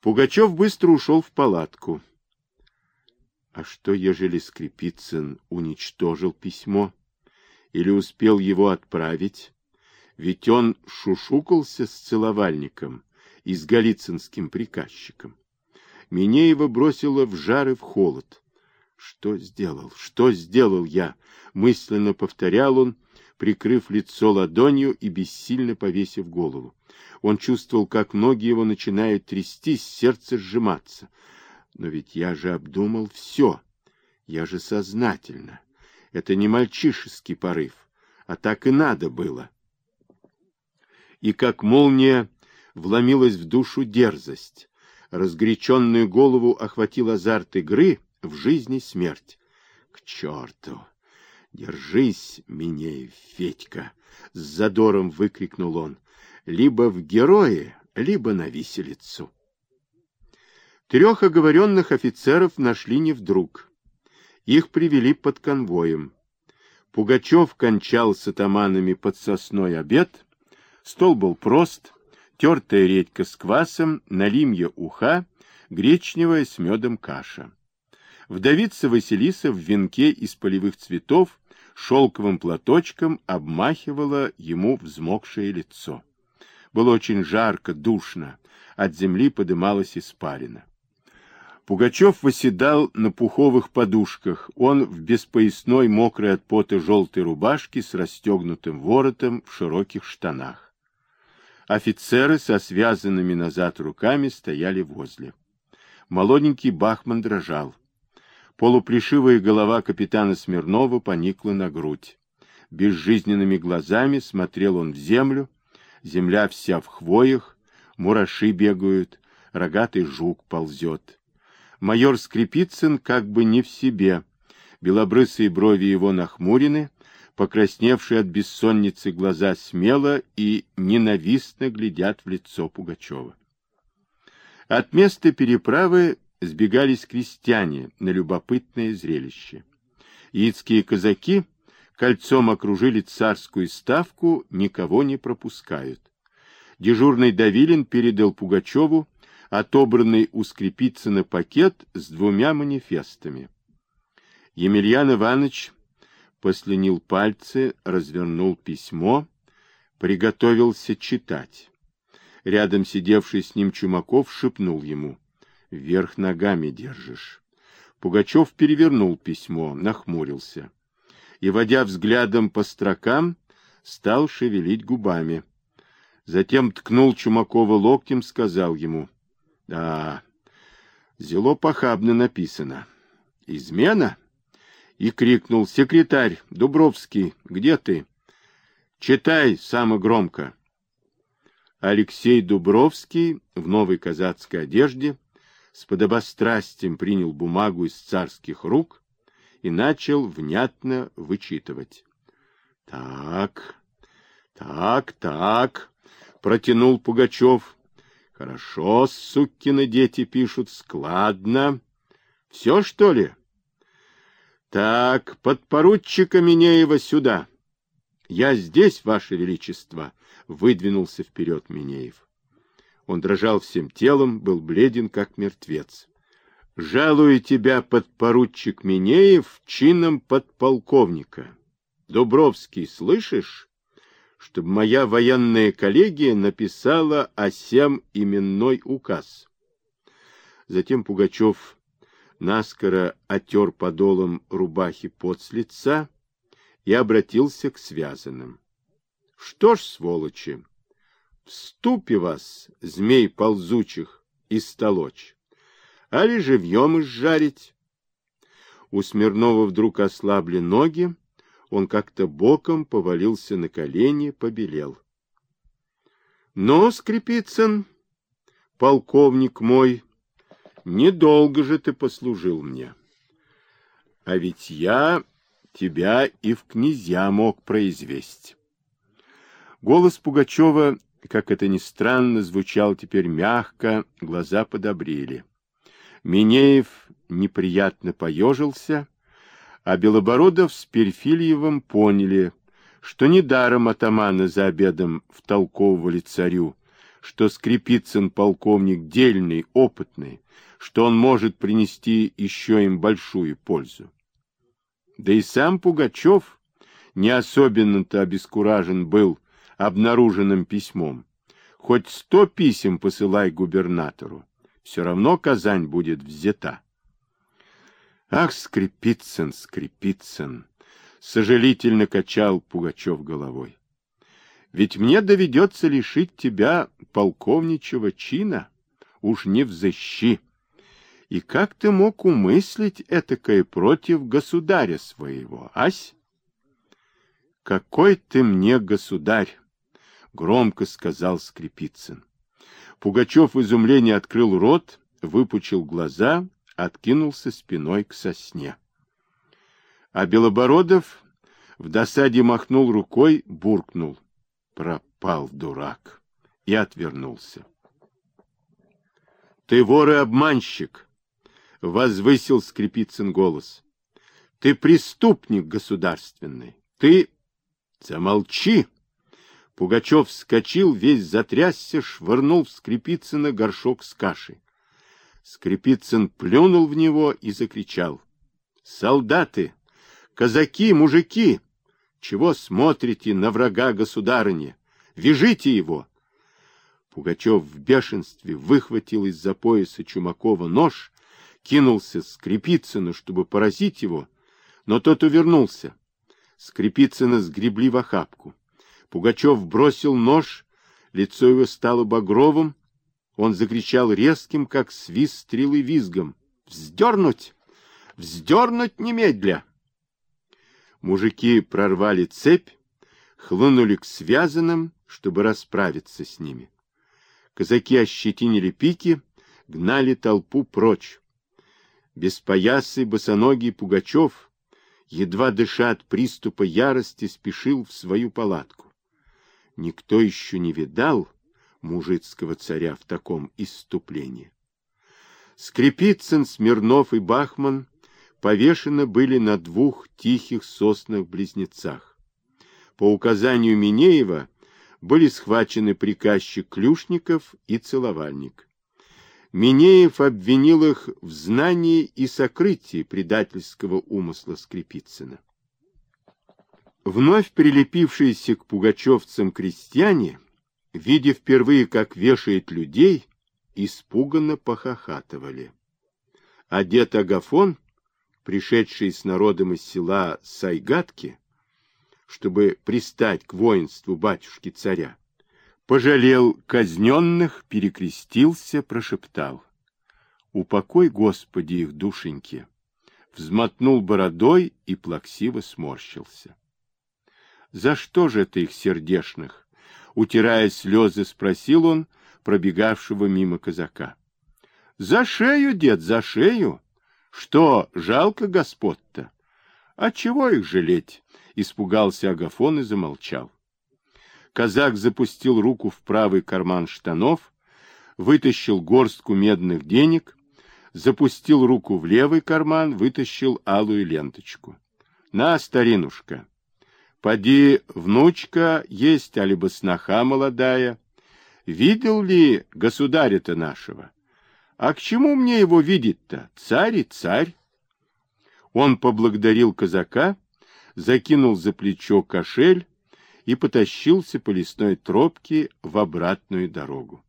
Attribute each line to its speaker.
Speaker 1: Пугачев быстро ушел в палатку. А что, ежели Скрипицын уничтожил письмо? Или успел его отправить? Ведь он шушукался с целовальником и с голицынским приказчиком. Минеева бросила в жар и в холод. Что сделал? Что сделал я? Мысленно повторял он, прикрыв лицо ладонью и бессильно повесив голову. Он чувствовал, как ноги его начинают трястись, сердце сжиматься. Но ведь я же обдумал все. Я же сознательно. Это не мальчишеский порыв, а так и надо было. И как молния вломилась в душу дерзость. Разгоряченную голову охватил азарт игры в жизни смерть. К черту! Держись, Минеев, Федька! С задором выкрикнул он. Либо в герое, либо на виселицу. Трех оговоренных офицеров нашли не вдруг. Их привели под конвоем. Пугачев кончал с атаманами под сосной обед. Стол был прост, тертая редька с квасом, налимья уха, гречневая с медом каша. Вдовица Василиса в венке из полевых цветов шелковым платочком обмахивала ему взмокшее лицо. Было очень жарко, душно, от земли подымалась испарина. Пугачев восседал на пуховых подушках. Он в беспоясной, мокрой от пота желтой рубашке с расстегнутым воротом в широких штанах. Офицеры со связанными назад руками стояли возле. Молоденький Бахман дрожал. Полупришивая голова капитана Смирнова поникла на грудь. Безжизненными глазами смотрел он в землю. Земля вся в хвоях, мураши бегают, рогатый жук ползет. Майор Скрипицын как бы не в себе. Белобрысые брови его нахмурены, покрасневшие от бессонницы глаза смело и ненавистно глядят в лицо Пугачева. От места переправы сбегались крестьяне на любопытное зрелище. Яицкие казаки кольцом окружили царскую ставку, никого не пропускают. Дежурный Давилин передал Пугачеву отобранный у Скрипицына пакет с двумя манифестами. Емельян Иванович послюнил пальцы, развернул письмо, приготовился читать. Рядом сидевший с ним Чумаков шепнул ему — вверх ногами держишь. Пугачев перевернул письмо, нахмурился. И, водя взглядом по строкам, стал шевелить губами. Затем ткнул Чумакова локтем, сказал ему. — Да, зело похабно написано. — Измена? И крикнул. — Секретарь, Дубровский, где ты? — Читай самое громко. Алексей Дубровский в новой казацкой одежде с подобострастием принял бумагу из царских рук и начал внятно вычитывать. — Так, так, так, — протянул Пугачев. — Хорошо, сукины дети пишут, складно. Все, что ли? — Так, подпоручика Минеева сюда. — Я здесь, Ваше Величество, — выдвинулся вперед Минеев. Он дрожал всем телом, был бледен, как мертвец. «Жалую тебя, подпоручик Минеев, чином подполковника. Дубровский, слышишь? Чтобы моя военная коллегия написала о сем именной указ». Затем Пугачев наскоро отер подолом рубахи пот с лица и обратился к связанным. — Что ж, сволочи, в ступе вас, змей ползучих, истолочь, али живьем изжарить. У Смирнова вдруг ослабли ноги, он как-то боком повалился на колени, побелел. Но, Скрипицын, полковник мой, недолго же ты послужил мне. А ведь я тебя и в князья мог произвести. Голос Пугачева как это ни странно, звучал теперь мягко, глаза подобрели. Минеев неприятно поежился, а Белобородов с Перфильевым поняли, что недаром атаманы за обедом втолковывали царю, что Скрипицын полковник дельный, опытный, что он может принести еще им большую пользу. Да и сам Пугачев не особенно-то обескуражен был обнаруженным письмом. Хоть сто писем посылай губернатору, все равно Казань будет взята. Ах, Скрипицын, Скрипицын! Сожалительно качал Пугачев головой. Ведь мне доведется лишить тебя полковничего чина, уж не взыщи. И как ты мог умыслить этакое против государя своего, ась? Какой ты мне государь! Громко сказал Скрипицын. Пугачев в изумлении открыл рот, выпучил глаза, откинулся спиной к сосне. А Белобородов в досаде махнул рукой, буркнул. Пропал дурак. И отвернулся. Ты вор и обманщик, возвысил Скрипицын голос. Ты преступник государственный. Ты... Замолчи! Пугачев вскочил, весь затрясся, швырнул в Скрипицына горшок с кашей. Скрипицын плюнул в него и закричал. «Солдаты! Казаки, мужики! Чего смотрите на врага государыни? Вяжите его!» Пугачев в бешенстве выхватил из-за пояса Чумакова нож, кинулся Скрипицыну, чтобы поразить его, но тот увернулся. Скрипицына сгребли в охапку. Пугачев бросил нож, лицо его стало багровым, он закричал резким, как свист стрелы визгом. «Вздернуть! Вздернуть немедля!» Мужики прорвали цепь, хлынули к связанным, чтобы расправиться с ними. Казаки ощетинили пики, гнали толпу прочь. Беспоясый босоногий Пугачев, едва дыша от приступа ярости, спешил в свою палатку. Никто еще не видал мужицкого царя в таком исступлении. Скрипицын, Смирнов и Бахман повешены были на двух тихих соснах-близнецах. По указанию Минеева были схвачены приказчик Клюшников и целовальник. Минеев обвинил их в знании и сокрытии предательского умысла Скрипицына. Вновь прилепившиеся к пугачевцам крестьяне видя впервые, как вешает людей, испуганно похохатывали. А дед Агафон, пришедший с народом из села Сайгатки, чтобы пристать к воинству батюшки-царя, пожалел казненных, перекрестился, прошептал. «Упокой, Господи, их душеньки!» Взмотнул бородой и плаксиво сморщился. «За что же ты их сердешных?» Утирая слезы, спросил он пробегавшего мимо казака. — За шею, дед, за шею. Что, жалко господ-то? А чего их жалеть? Испугался Агафон и замолчал. Казак запустил руку в правый карман штанов, вытащил горстку медных денег, запустил руку в левый карман, вытащил алую ленточку. — На, старинушка, Поди, внучка есть, а либо сноха молодая. Видел ли государя-то нашего? А к чему мне его видеть-то? Царь и царь. Он поблагодарил казака, закинул за плечо кошель и потащился по лесной тропке в обратную дорогу.